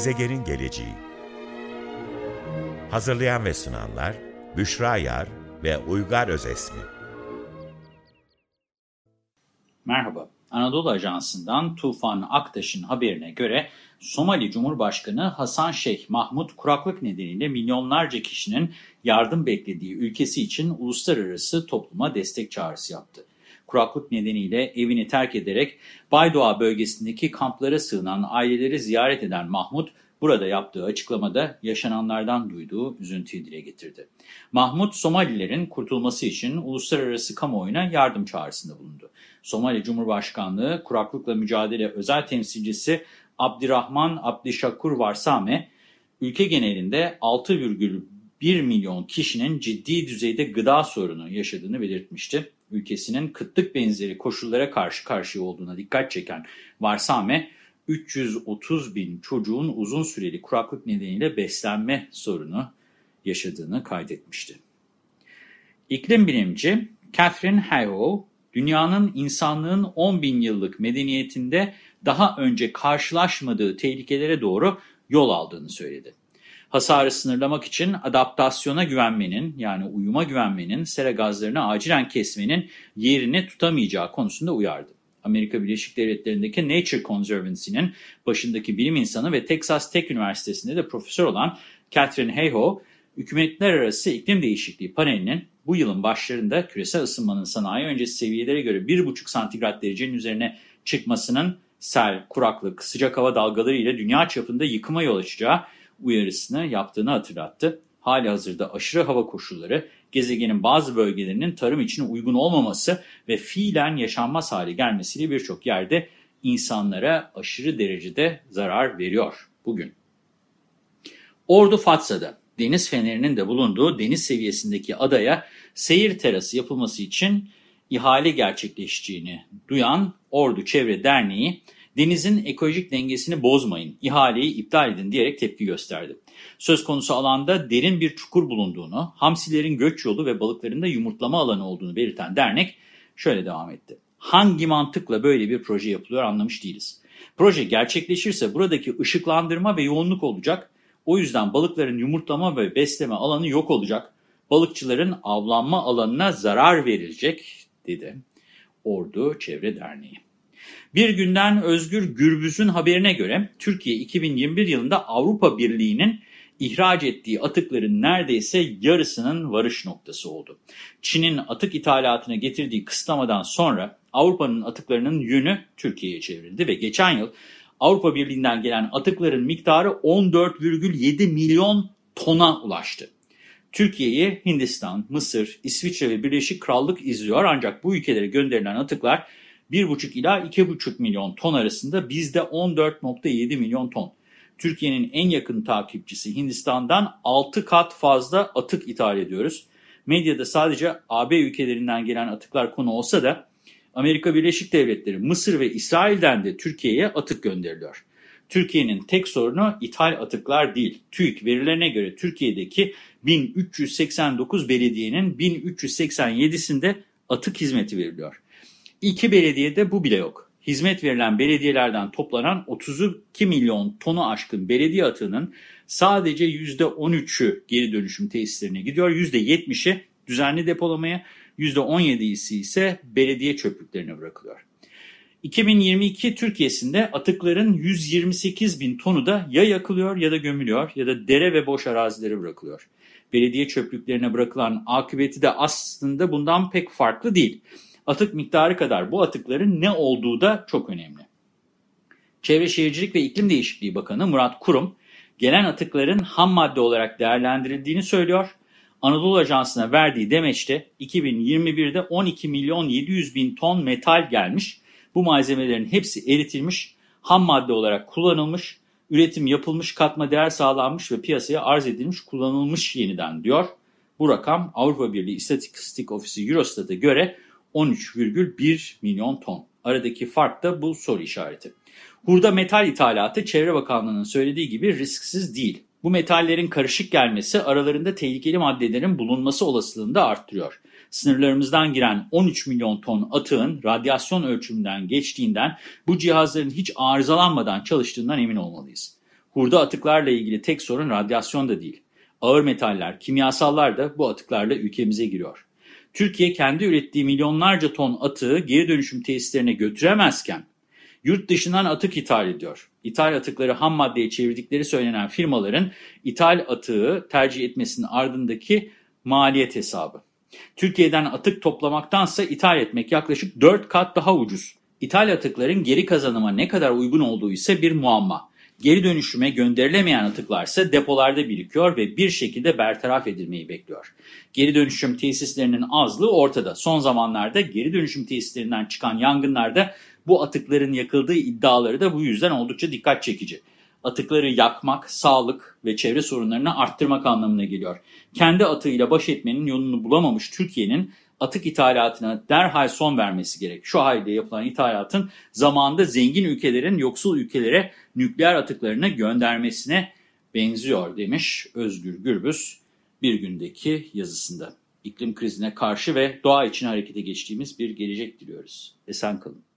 Gezegenin geleceği Hazırlayan ve sunanlar Büşra Yar ve Uygar Özesmi Merhaba, Anadolu Ajansı'ndan Tufan Aktaş'ın haberine göre Somali Cumhurbaşkanı Hasan Şeyh Mahmut kuraklık nedeniyle milyonlarca kişinin yardım beklediği ülkesi için uluslararası topluma destek çağrısı yaptı. Kuraklık nedeniyle evini terk ederek Baydoğa bölgesindeki kamplara sığınan aileleri ziyaret eden Mahmut, burada yaptığı açıklamada yaşananlardan duyduğu üzüntüyü dile getirdi. Mahmut, Somalilerin kurtulması için uluslararası kamuoyuna yardım çağrısında bulundu. Somali Cumhurbaşkanlığı Kuraklıkla Mücadele Özel Temsilcisi Abdirahman Abdişakur Varsame, ülke genelinde 6,1 milyon kişinin ciddi düzeyde gıda sorunu yaşadığını belirtmişti. Ülkesinin kıtlık benzeri koşullara karşı karşıya olduğuna dikkat çeken Varsame, 330 bin çocuğun uzun süreli kuraklık nedeniyle beslenme sorunu yaşadığını kaydetmişti. İklim bilimci Catherine Hayhoe, dünyanın insanlığın 10 bin yıllık medeniyetinde daha önce karşılaşmadığı tehlikelere doğru yol aldığını söyledi. Hasarı sınırlamak için adaptasyona güvenmenin yani uyuma güvenmenin sera gazlarını acilen kesmenin yerini tutamayacağı konusunda uyardı. Amerika Birleşik Devletleri'ndeki Nature Conservancy'nin başındaki bilim insanı ve Texas Tech Üniversitesi'nde de profesör olan Catherine Hayhoe, Hükümetler Arası İklim Değişikliği panelinin bu yılın başlarında küresel ısınmanın sanayi öncesi seviyelere göre 1,5 santigrat derecenin üzerine çıkmasının sel, kuraklık, sıcak hava dalgaları ile dünya çapında yıkıma yol açacağı uyarısını yaptığını hatırlattı. Hali hazırda aşırı hava koşulları, gezegenin bazı bölgelerinin tarım için uygun olmaması ve fiilen yaşanmaz hale gelmesiyle birçok yerde insanlara aşırı derecede zarar veriyor bugün. Ordu Fatsa'da deniz fenerinin de bulunduğu deniz seviyesindeki adaya seyir terası yapılması için ihale gerçekleşeceğini duyan Ordu Çevre Derneği, denizin ekolojik dengesini bozmayın, ihaleyi iptal edin diyerek tepki gösterdi. Söz konusu alanda derin bir çukur bulunduğunu, hamsilerin göç yolu ve balıkların da yumurtlama alanı olduğunu belirten dernek şöyle devam etti. Hangi mantıkla böyle bir proje yapılıyor anlamış değiliz. Proje gerçekleşirse buradaki ışıklandırma ve yoğunluk olacak. O yüzden balıkların yumurtlama ve besleme alanı yok olacak. Balıkçıların avlanma alanına zarar verilecek dedi Ordu Çevre Derneği. Bir günden Özgür Gürbüz'ün haberine göre Türkiye 2021 yılında Avrupa Birliği'nin ihraç ettiği atıkların neredeyse yarısının varış noktası oldu. Çin'in atık ithalatına getirdiği kısıtlamadan sonra Avrupa'nın atıklarının yönü Türkiye'ye çevrildi ve geçen yıl Avrupa Birliği'nden gelen atıkların miktarı 14,7 milyon tona ulaştı. Türkiye'yi Hindistan, Mısır, İsviçre ve Birleşik Krallık izliyor ancak bu ülkelere gönderilen atıklar 1,5 ila 2,5 milyon ton arasında bizde 14,7 milyon ton. Türkiye'nin en yakın takipçisi Hindistan'dan 6 kat fazla atık ithal ediyoruz. Medyada sadece AB ülkelerinden gelen atıklar konu olsa da Amerika Birleşik Devletleri, Mısır ve İsrail'den de Türkiye'ye atık gönderiliyor. Türkiye'nin tek sorunu ithal atıklar değil. TÜİK verilerine göre Türkiye'deki 1389 belediyenin 1387'sinde atık hizmeti veriliyor. İki belediyede bu bile yok. Hizmet verilen belediyelerden toplanan 32 milyon tonu aşkın belediye atığının sadece %13'ü geri dönüşüm tesislerine gidiyor. %70'i düzenli depolamaya, %17'si ise belediye çöplüklerine bırakılıyor. 2022 Türkiye'sinde atıkların 128 bin tonu da ya yakılıyor ya da gömülüyor ya da dere ve boş arazilere bırakılıyor. Belediye çöplüklerine bırakılan akıbeti de aslında bundan pek farklı değil. Atık miktarı kadar bu atıkların ne olduğu da çok önemli. Çevre Şehircilik ve İklim Değişikliği Bakanı Murat Kurum, gelen atıkların ham madde olarak değerlendirildiğini söylüyor. Anadolu Ajansı'na verdiği demeçte 2021'de 12 milyon 700 bin ton metal gelmiş. Bu malzemelerin hepsi eritilmiş, ham madde olarak kullanılmış, üretim yapılmış, katma değer sağlanmış ve piyasaya arz edilmiş, kullanılmış yeniden diyor. Bu rakam Avrupa Birliği İstatistik Ofisi Eurostat'a göre 13,1 milyon ton. Aradaki fark da bu soru işareti. Hurda metal ithalatı Çevre Bakanlığı'nın söylediği gibi risksiz değil. Bu metallerin karışık gelmesi aralarında tehlikeli maddelerin bulunması olasılığını da arttırıyor. Sınırlarımızdan giren 13 milyon ton atığın radyasyon ölçümünden geçtiğinden bu cihazların hiç arızalanmadan çalıştığından emin olmalıyız. Hurda atıklarla ilgili tek sorun radyasyon da değil. Ağır metaller, kimyasallar da bu atıklarla ülkemize giriyor. Türkiye kendi ürettiği milyonlarca ton atığı geri dönüşüm tesislerine götüremezken yurt dışından atık ithal ediyor. İthal atıkları ham maddeye çevirdikleri söylenen firmaların ithal atığı tercih etmesinin ardındaki maliyet hesabı. Türkiye'den atık toplamaktansa ithal etmek yaklaşık 4 kat daha ucuz. İthal atıkların geri kazanıma ne kadar uygun olduğu ise bir muamma. Geri dönüşüme gönderilemeyen atıklar ise depolarda birikiyor ve bir şekilde bertaraf edilmeyi bekliyor. Geri dönüşüm tesislerinin azlığı ortada. Son zamanlarda geri dönüşüm tesislerinden çıkan yangınlarda bu atıkların yakıldığı iddiaları da bu yüzden oldukça dikkat çekici. Atıkları yakmak, sağlık ve çevre sorunlarını arttırmak anlamına geliyor. Kendi atığıyla baş etmenin yolunu bulamamış Türkiye'nin atık ithalatına derhal son vermesi gerek. Şu halde yapılan ithalatın zamanında zengin ülkelerin yoksul ülkelere nükleer atıklarını göndermesine benziyor demiş Özgür Gürbüz bir gündeki yazısında. İklim krizine karşı ve doğa için harekete geçtiğimiz bir gelecek diliyoruz. Esen kalın.